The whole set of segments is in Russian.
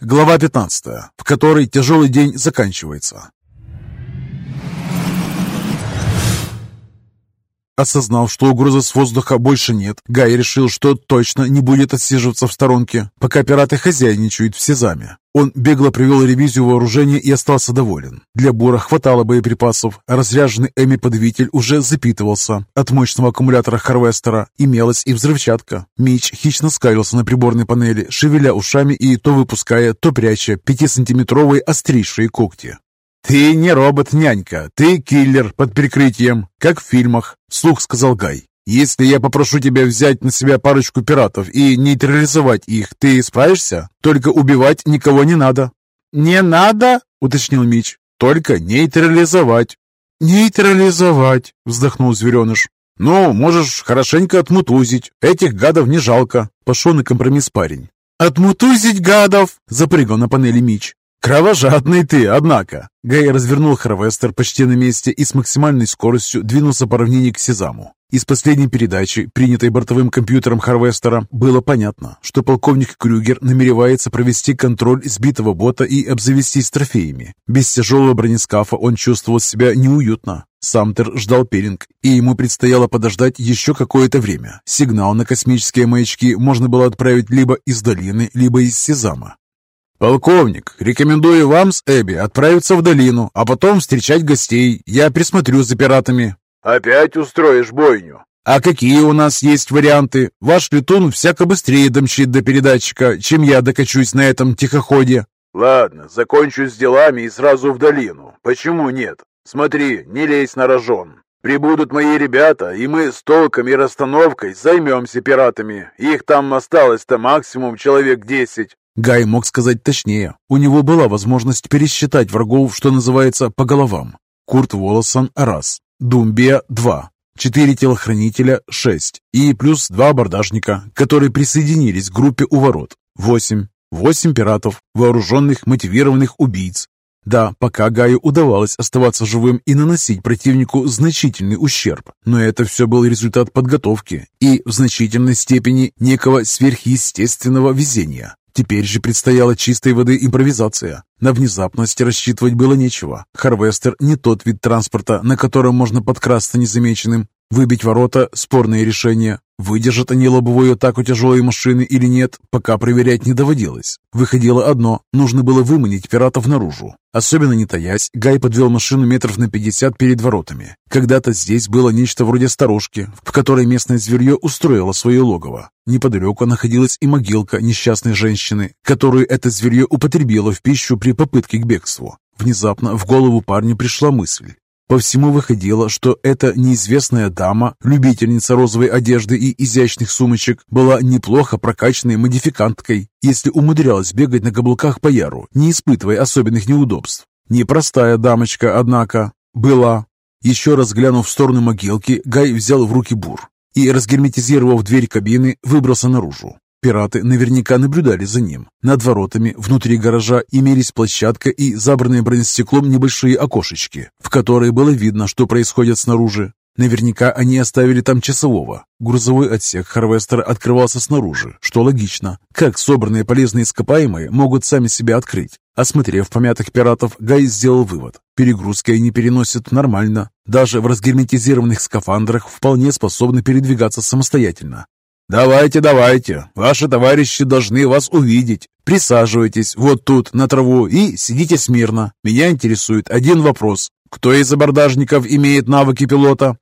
Глава 15, в которой тяжелый день заканчивается. Осознав, что угрозы с воздуха больше нет, Гай решил, что точно не будет отсиживаться в сторонке, пока пираты хозяйничают в Сезаме. Он бегло провел ревизию вооружения и остался доволен. Для бура хватало боеприпасов, разряженный Эми-подавитель уже запитывался. От мощного аккумулятора Харвестера имелась и взрывчатка. Мич хищно скалился на приборной панели, шевеля ушами и то выпуская, то пряча пятисантиметровые острейшие когти. «Ты не робот-нянька, ты киллер под прикрытием, как в фильмах», — слух сказал Гай. «Если я попрошу тебя взять на себя парочку пиратов и нейтрализовать их, ты справишься? Только убивать никого не надо». «Не надо?» — уточнил Мич. «Только нейтрализовать». «Нейтрализовать», — вздохнул звереныш. «Ну, можешь хорошенько отмутузить. Этих гадов не жалко», — пошел на компромисс парень. «Отмутузить гадов!» — запрыгал на панели Мич. «Кровожадный ты, однако!» Гай развернул Харвестер почти на месте и с максимальной скоростью двинулся по равнине к Сезаму. Из последней передачи, принятой бортовым компьютером Харвестера, было понятно, что полковник Крюгер намеревается провести контроль сбитого бота и обзавестись трофеями. Без тяжелого бронескафа он чувствовал себя неуютно. Самтер ждал пиринг, и ему предстояло подождать еще какое-то время. Сигнал на космические маячки можно было отправить либо из долины, либо из Сезама. «Полковник, рекомендую вам с Эбби отправиться в долину, а потом встречать гостей. Я присмотрю за пиратами». «Опять устроишь бойню?» «А какие у нас есть варианты? Ваш летун всяко быстрее домчит до передатчика, чем я докачусь на этом тихоходе». «Ладно, закончу с делами и сразу в долину. Почему нет? Смотри, не лезь на рожон. Прибудут мои ребята, и мы с толком и расстановкой займемся пиратами. Их там осталось-то максимум человек десять. Гай мог сказать точнее. У него была возможность пересчитать врагов, что называется, по головам. Курт Волосон – раз. Думбия – два. Четыре телохранителя – шесть. И плюс два абордажника, которые присоединились к группе у ворот. Восемь. Восемь пиратов, вооруженных, мотивированных убийц. Да, пока Гаю удавалось оставаться живым и наносить противнику значительный ущерб, но это все был результат подготовки и в значительной степени некого сверхъестественного везения. Теперь же предстояла чистой воды импровизация. На внезапность рассчитывать было нечего. Харвестер не тот вид транспорта, на котором можно подкрасться незамеченным. Выбить ворота – спорное решение. Выдержат они лобовую атаку тяжелой машины или нет, пока проверять не доводилось. Выходило одно – нужно было выманить пиратов наружу. Особенно не таясь, Гай подвел машину метров на 50 перед воротами. Когда-то здесь было нечто вроде сторожки, в которой местное зверье устроило свое логово. Неподалеку находилась и могилка несчастной женщины, которую это зверье употребило в пищу при попытке к бегству. Внезапно в голову парня пришла мысль. По всему выходило, что эта неизвестная дама, любительница розовой одежды и изящных сумочек, была неплохо прокачанной модификанткой, если умудрялась бегать на каблуках по яру, не испытывая особенных неудобств. Непростая дамочка, однако, была. Еще раз глянув в сторону могилки, Гай взял в руки бур и, разгерметизировав дверь кабины, выбрался наружу. Пираты наверняка наблюдали за ним. Над воротами внутри гаража имелись площадка и забранные бронестеклом небольшие окошечки, в которые было видно, что происходит снаружи. Наверняка они оставили там часового. Грузовой отсек Харвестера открывался снаружи, что логично. Как собранные полезные ископаемые могут сами себя открыть? Осмотрев помятых пиратов, Гай сделал вывод. Перегрузки они переносят нормально. Даже в разгерметизированных скафандрах вполне способны передвигаться самостоятельно. «Давайте, давайте, ваши товарищи должны вас увидеть. Присаживайтесь вот тут, на траву, и сидите смирно. Меня интересует один вопрос. Кто из абордажников имеет навыки пилота?»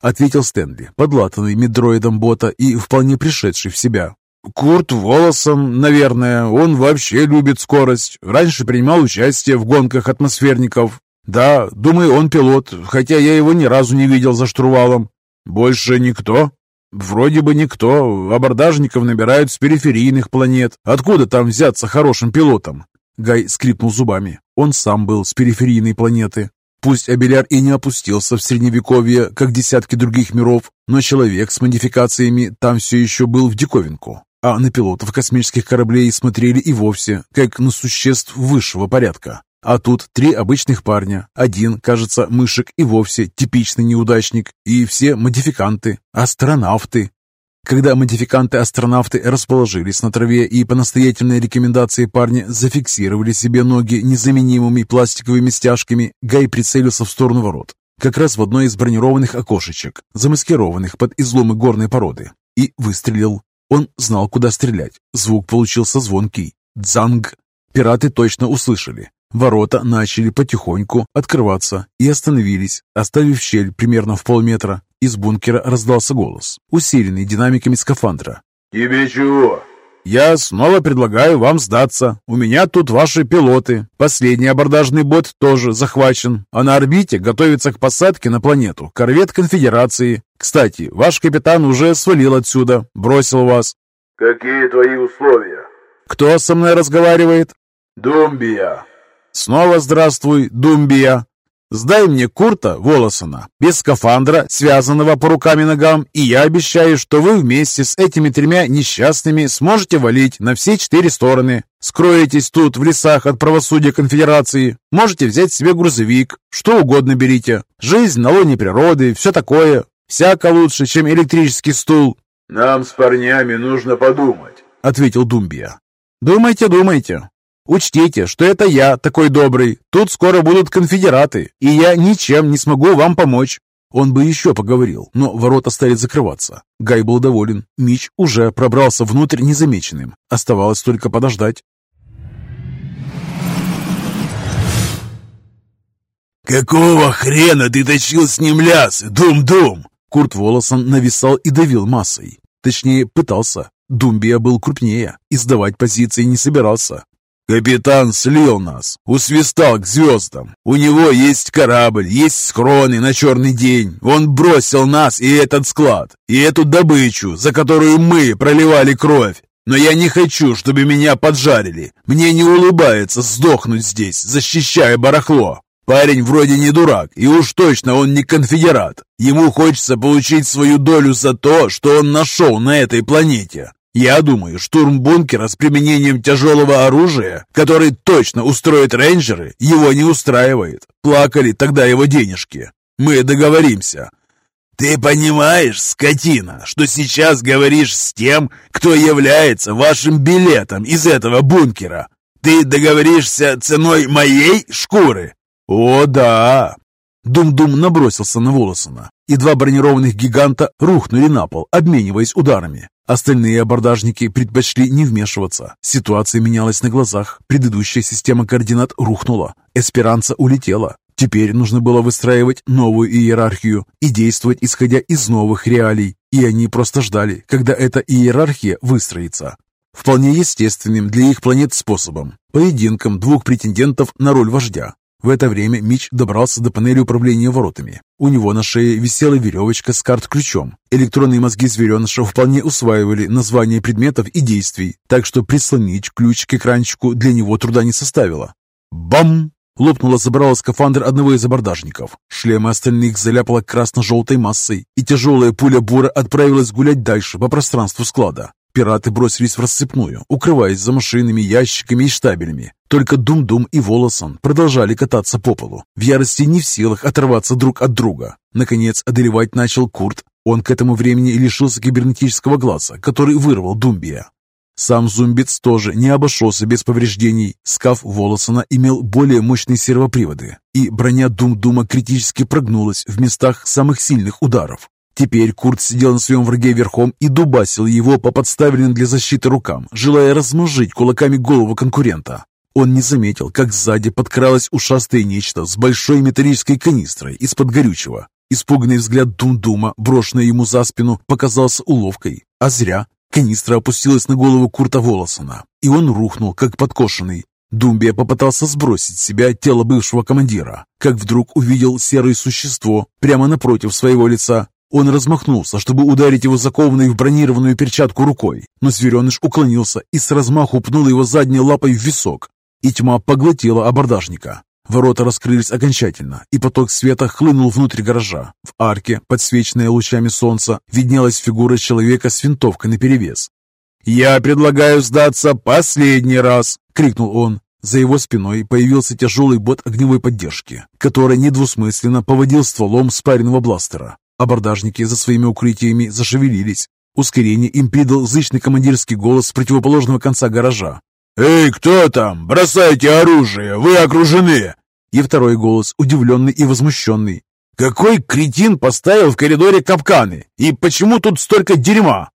Ответил Стэнли, подлатанный медроидом бота и вполне пришедший в себя. «Курт Волосом, наверное. Он вообще любит скорость. Раньше принимал участие в гонках атмосферников. Да, думаю, он пилот, хотя я его ни разу не видел за штурвалом. Больше никто?» «Вроде бы никто. Абордажников набирают с периферийных планет. Откуда там взяться хорошим пилотом?» Гай скрипнул зубами. Он сам был с периферийной планеты. Пусть Абеляр и не опустился в Средневековье, как десятки других миров, но человек с модификациями там все еще был в диковинку. А на пилотов космических кораблей смотрели и вовсе, как на существ высшего порядка. А тут три обычных парня. Один, кажется, мышек и вовсе типичный неудачник. И все модификанты, астронавты. Когда модификанты-астронавты расположились на траве и по настоятельной рекомендации парня зафиксировали себе ноги незаменимыми пластиковыми стяжками, Гай прицелился в сторону ворот, как раз в одно из бронированных окошечек, замаскированных под изломы горной породы, и выстрелил. Он знал, куда стрелять. Звук получился звонкий. Дзанг! Пираты точно услышали. Ворота начали потихоньку открываться и остановились, оставив щель примерно в полметра. Из бункера раздался голос, усиленный динамиками скафандра. «Тебе чего?» «Я снова предлагаю вам сдаться. У меня тут ваши пилоты. Последний абордажный бот тоже захвачен, а на орбите готовится к посадке на планету корвет Конфедерации. Кстати, ваш капитан уже свалил отсюда, бросил вас». «Какие твои условия?» «Кто со мной разговаривает?» «Думбия». «Снова здравствуй, Думбия. Сдай мне Курта Волосона, без скафандра, связанного по рукам и ногам, и я обещаю, что вы вместе с этими тремя несчастными сможете валить на все четыре стороны. Скроетесь тут в лесах от правосудия конфедерации. Можете взять себе грузовик, что угодно берите. Жизнь на лоне природы, все такое. Всяко лучше, чем электрический стул. «Нам с парнями нужно подумать», — ответил Думбия. «Думайте, думайте. Учтите, что это я такой добрый. Тут скоро будут конфедераты, и я ничем не смогу вам помочь». Он бы еще поговорил, но ворота стали закрываться. Гай был доволен. Мич уже пробрался внутрь незамеченным. Оставалось только подождать. «Какого хрена ты точил с ним ляс, Дум-Дум?» Курт Волосон нависал и давил массой. Точнее, пытался. Думбия был крупнее и сдавать позиции не собирался. Капитан слил нас, усвистал к звездам. У него есть корабль, есть схроны на черный день. Он бросил нас и этот склад, и эту добычу, за которую мы проливали кровь. Но я не хочу, чтобы меня поджарили. Мне не улыбается сдохнуть здесь, защищая барахло. Парень вроде не дурак, и уж точно он не конфедерат. Ему хочется получить свою долю за то, что он нашел на этой планете. Я думаю, штурм бункера с применением тяжелого оружия, который точно устроит рейнджеры, его не устраивает. Плакали тогда его денежки. Мы договоримся. Ты понимаешь, скотина, что сейчас говоришь с тем, кто является вашим билетом из этого бункера? Ты договоришься ценой моей шкуры? О, да! Дум-Дум набросился на Волосона, и два бронированных гиганта рухнули на пол, обмениваясь ударами. Остальные абордажники предпочли не вмешиваться. Ситуация менялась на глазах. Предыдущая система координат рухнула. Эсперанца улетела. Теперь нужно было выстраивать новую иерархию и действовать исходя из новых реалий. И они просто ждали, когда эта иерархия выстроится. Вполне естественным для их планет способом. Поединком двух претендентов на роль вождя. В это время Мич добрался до панели управления воротами. У него на шее висела веревочка с карт-ключом. Электронные мозги звереныша вполне усваивали названия предметов и действий, так что прислонить ключ к экранчику для него труда не составило. Бам! Лопнуло забрало скафандра одного из абордажников. Шлемы остальных заляпало красно-желтой массой, и тяжелая пуля бура отправилась гулять дальше по пространству склада. Пираты бросились врассыпную, укрываясь за машинами, ящиками и штабелями. Только Дум-Дум и Волосон продолжали кататься по полу, в ярости не в силах оторваться друг от друга. Наконец, одолевать начал Курт. Он к этому времени лишился кибернетического глаза, который вырвал Думбия. Сам Зумбиц тоже не обошелся без повреждений. Скаф Волосона имел более мощные сервоприводы, и броня Дум-Дума критически прогнулась в местах самых сильных ударов. Теперь Курт сидел на своем враге верхом и дубасил его по подставленным для защиты рукам, желая размозжить кулаками голову конкурента. Он не заметил, как сзади подкралось ушастое нечто с большой металлической канистрой из-под горючего. Испуганный взгляд Дум-Дума, брошенный ему за спину, показался уловкой. А зря. Канистра опустилась на голову Курта Волосона, и он рухнул, как подкошенный. Думбия попытался сбросить с себя тело бывшего командира, как вдруг увидел серое существо прямо напротив своего лица. Он размахнулся, чтобы ударить его закованной в бронированную перчатку рукой, но звереныш уклонился и с размаху пнул его задней лапой в висок. И тьма поглотила абордажника. Ворота раскрылись окончательно, и поток света хлынул внутрь гаража. В арке, подсвеченная лучами солнца, виднелась фигура человека с винтовкой наперевес. «Я предлагаю сдаться последний раз!» — крикнул он. За его спиной появился тяжелый бот огневой поддержки, который недвусмысленно поводил стволом спаренного бластера. Абордажники за своими укрытиями зашевелились. Ускорение им придал зычный командирский голос с противоположного конца гаража. «Эй, кто там? Бросайте оружие! Вы окружены!» И второй голос, удивленный и возмущенный. «Какой кретин поставил в коридоре капканы? И почему тут столько дерьма?»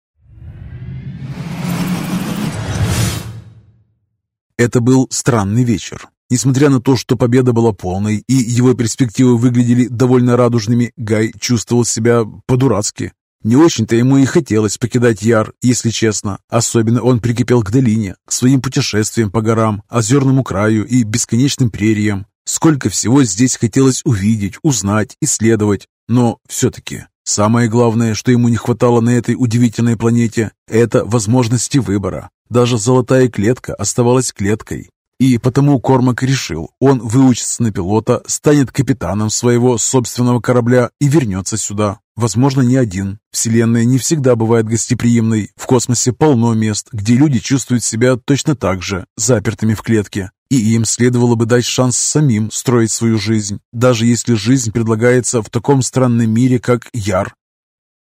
Это был странный вечер. Несмотря на то, что победа была полной и его перспективы выглядели довольно радужными, Гай чувствовал себя по-дурацки. Не очень-то ему и хотелось покидать Яр, если честно. Особенно он прикипел к долине, к своим путешествиям по горам, озерному краю и бесконечным прериям. Сколько всего здесь хотелось увидеть, узнать, исследовать. Но все-таки самое главное, что ему не хватало на этой удивительной планете, это возможности выбора. Даже золотая клетка оставалась клеткой. И потому Кормак решил, он выучится на пилота, станет капитаном своего собственного корабля и вернется сюда. Возможно, не один. Вселенная не всегда бывает гостеприимной. В космосе полно мест, где люди чувствуют себя точно так же, запертыми в клетке. И им следовало бы дать шанс самим строить свою жизнь, даже если жизнь предлагается в таком странном мире, как Яр.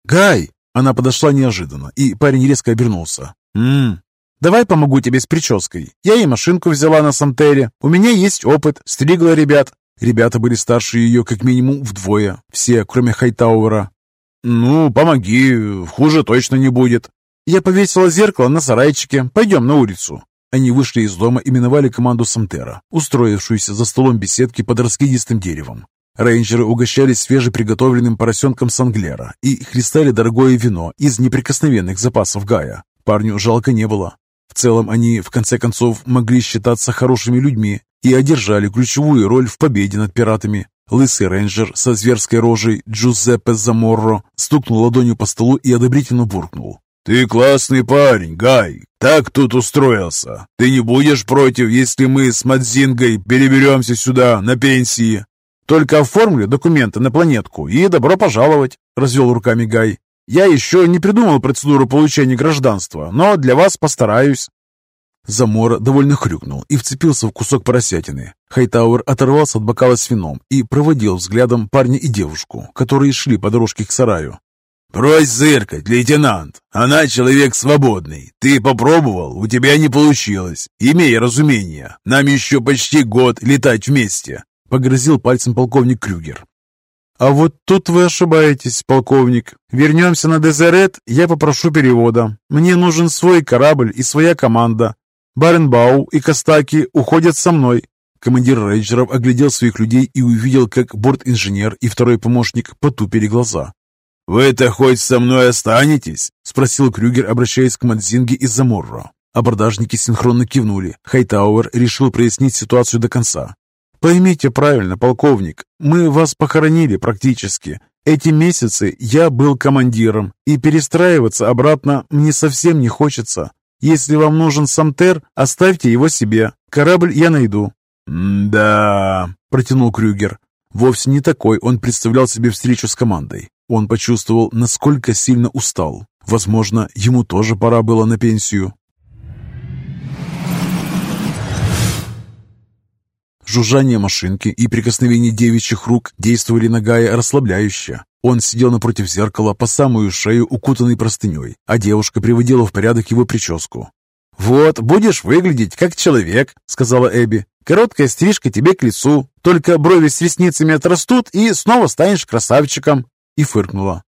«Гай!» Она подошла неожиданно, и парень резко обернулся. «Ммм, Давай помогу тебе с прической. Я и машинку взяла на Самтере. У меня есть опыт. Стригла ребят. Ребята были старше ее как минимум вдвое. Все, кроме Хайтауэра. Ну, помоги. Хуже точно не будет. Я повесила зеркало на сарайчике. Пойдем на улицу. Они вышли из дома и миновали команду Самтера, устроившуюся за столом беседки под раскидистым деревом. Рейнджеры угощались свежеприготовленным поросенком санглера и хлестали дорогое вино из неприкосновенных запасов Гая. Парню жалко не было. В целом они, в конце концов, могли считаться хорошими людьми и одержали ключевую роль в победе над пиратами. Лысый рейнджер со зверской рожей Джузеппе Заморро стукнул ладонью по столу и одобрительно буркнул. «Ты классный парень, Гай. Так тут устроился. Ты не будешь против, если мы с Мадзингой переберемся сюда на пенсии?» «Только оформлю документы на планетку и добро пожаловать», — развел руками Гай. Я еще не придумал процедуру получения гражданства, но для вас постараюсь». Замора довольно хрюкнул и вцепился в кусок поросятины. Хайтауэр оторвался от бокала с вином и проводил взглядом парня и девушку, которые шли по дорожке к сараю. «Брось зыркать, лейтенант! Она человек свободный. Ты попробовал, у тебя не получилось. Имей разумение, нам еще почти год летать вместе!» Погрозил пальцем полковник Крюгер. «А вот тут вы ошибаетесь, полковник. Вернемся на Дезерет, я попрошу перевода. Мне нужен свой корабль и своя команда. Баренбау и Костаки уходят со мной». Командир рейнджеров оглядел своих людей и увидел, как борт-инженер и второй помощник потупили глаза. «Вы-то хоть со мной останетесь?» — спросил Крюгер, обращаясь к Мадзинге из Заморро. Абордажники синхронно кивнули. Хайтауэр решил прояснить ситуацию до конца. Поймите правильно, полковник, мы вас похоронили практически. Эти месяцы я был командиром, и перестраиваться обратно мне совсем не хочется. Если вам нужен Самтер, оставьте его себе. Корабль я найду». «Да...» — протянул Крюгер. Вовсе не такой он представлял себе встречу с командой. Он почувствовал, насколько сильно устал. Возможно, ему тоже пора было на пенсию. Жужжание машинки и прикосновение девичьих рук действовали на Гая расслабляюще. Он сидел напротив зеркала по самую шею, укутанный простыней, а девушка приводила в порядок его прическу. «Вот, будешь выглядеть как человек», — сказала Эбби. «Короткая стрижка тебе к лицу, только брови с ресницами отрастут, и снова станешь красавчиком». И фыркнула.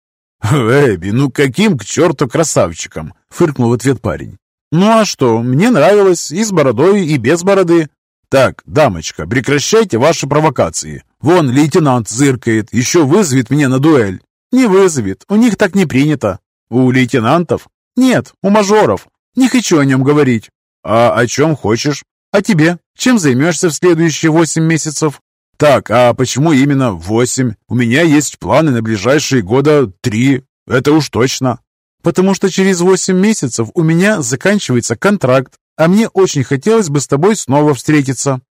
«Эбби, ну каким к черту красавчиком?» — фыркнул в ответ парень. «Ну а что, мне нравилось и с бородой, и без бороды. «Так, дамочка, прекращайте ваши провокации. Вон лейтенант зыркает, еще вызовет меня на дуэль». «Не вызовет, у них так не принято». «У лейтенантов?» «Нет, у мажоров. Не хочу о нем говорить». «А о чем хочешь?» «А тебе? Чем займешься в следующие восемь месяцев?» «Так, а почему именно восемь? У меня есть планы на ближайшие года три. Это уж точно». «Потому что через восемь месяцев у меня заканчивается контракт, а мне очень хотелось бы с тобой снова встретиться».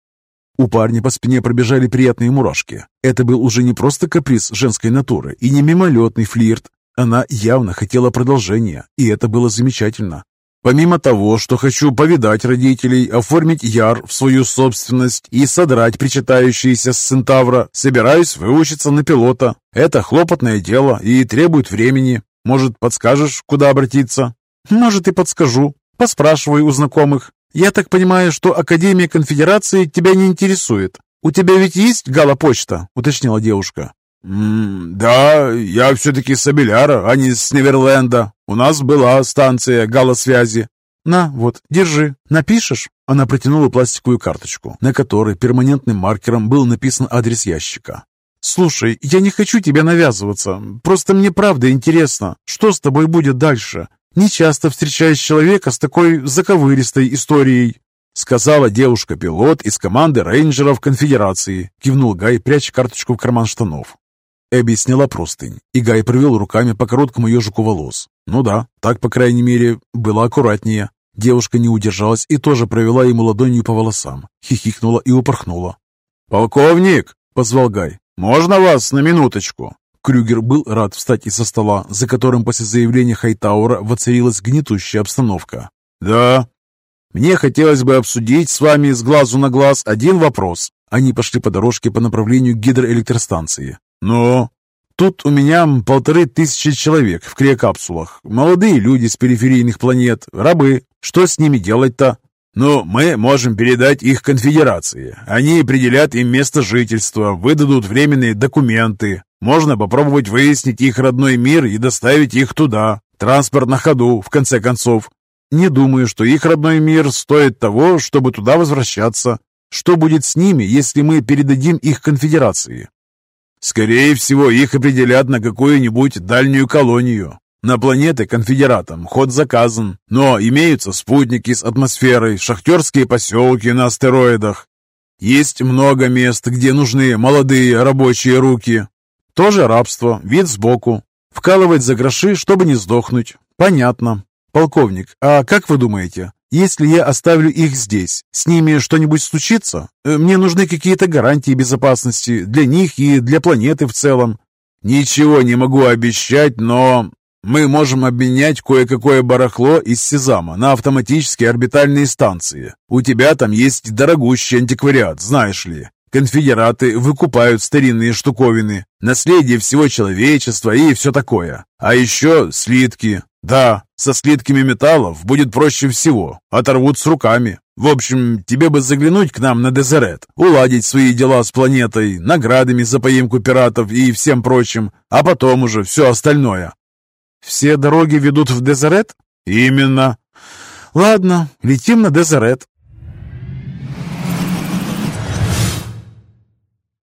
У парня по спине пробежали приятные мурашки. Это был уже не просто каприз женской натуры и не мимолетный флирт. Она явно хотела продолжения, и это было замечательно. Помимо того, что хочу повидать родителей, оформить яр в свою собственность и содрать причитающиеся с Центавра, собираюсь выучиться на пилота. Это хлопотное дело и требует времени. Может, подскажешь, куда обратиться?» «Может, и подскажу. Поспрашивай у знакомых. Я так понимаю, что Академия Конфедерации тебя не интересует. У тебя ведь есть гала-почта?» — уточнила девушка. М «Да, я все-таки с Абеляра, а не с Неверленда. У нас была станция галосвязи». «На, вот, держи. Напишешь?» Она протянула пластиковую карточку, на которой перманентным маркером был написан адрес ящика. «Слушай, я не хочу тебе навязываться. Просто мне правда интересно, что с тобой будет дальше. Не часто встречаешь человека с такой заковыристой историей». Сказала девушка-пилот из команды рейнджеров конфедерации. Кивнул Гай, пряча карточку в карман штанов. Эбби сняла простынь, и Гай провел руками по короткому ежику волос. Ну да, так, по крайней мере, было аккуратнее. Девушка не удержалась и тоже провела ему ладонью по волосам, хихикнула и упорхнула. «Полковник!» — позвал Гай. «Можно вас на минуточку?» Крюгер был рад встать из-за стола, за которым после заявления Хайтаура воцарилась гнетущая обстановка. «Да. Мне хотелось бы обсудить с вами с глазу на глаз один вопрос». Они пошли по дорожке по направлению гидроэлектростанции. «Ну?» Тут у меня полторы тысячи человек в криокапсулах. Молодые люди с периферийных планет, рабы. Что с ними делать-то? Ну, мы можем передать их конфедерации. Они определят им место жительства, выдадут временные документы. Можно попробовать выяснить их родной мир и доставить их туда. Транспорт на ходу, в конце концов. Не думаю, что их родной мир стоит того, чтобы туда возвращаться. Что будет с ними, если мы передадим их конфедерации? Скорее всего, их определят на какую-нибудь дальнюю колонию. На планеты конфедератам ход заказан, но имеются спутники с атмосферой, шахтерские поселки на астероидах. Есть много мест, где нужны молодые рабочие руки. Тоже рабство, вид сбоку. Вкалывать за гроши, чтобы не сдохнуть. Понятно. Полковник, а как вы думаете, если я оставлю их здесь, с ними что-нибудь случится? Э, мне нужны какие-то гарантии безопасности для них и для планеты в целом. Ничего не могу обещать, но мы можем обменять кое-какое барахло из Сезама на автоматические орбитальные станции. У тебя там есть дорогущий антиквариат, знаешь ли. Конфедераты выкупают старинные штуковины, наследие всего человечества и все такое. А еще слитки. Да, со слитками металлов будет проще всего. Оторвут с руками. В общем, тебе бы заглянуть к нам на Дезерет, уладить свои дела с планетой, наградами за поимку пиратов и всем прочим, а потом уже все остальное. Все дороги ведут в Дезерет? Именно. Ладно, летим на Дезерет.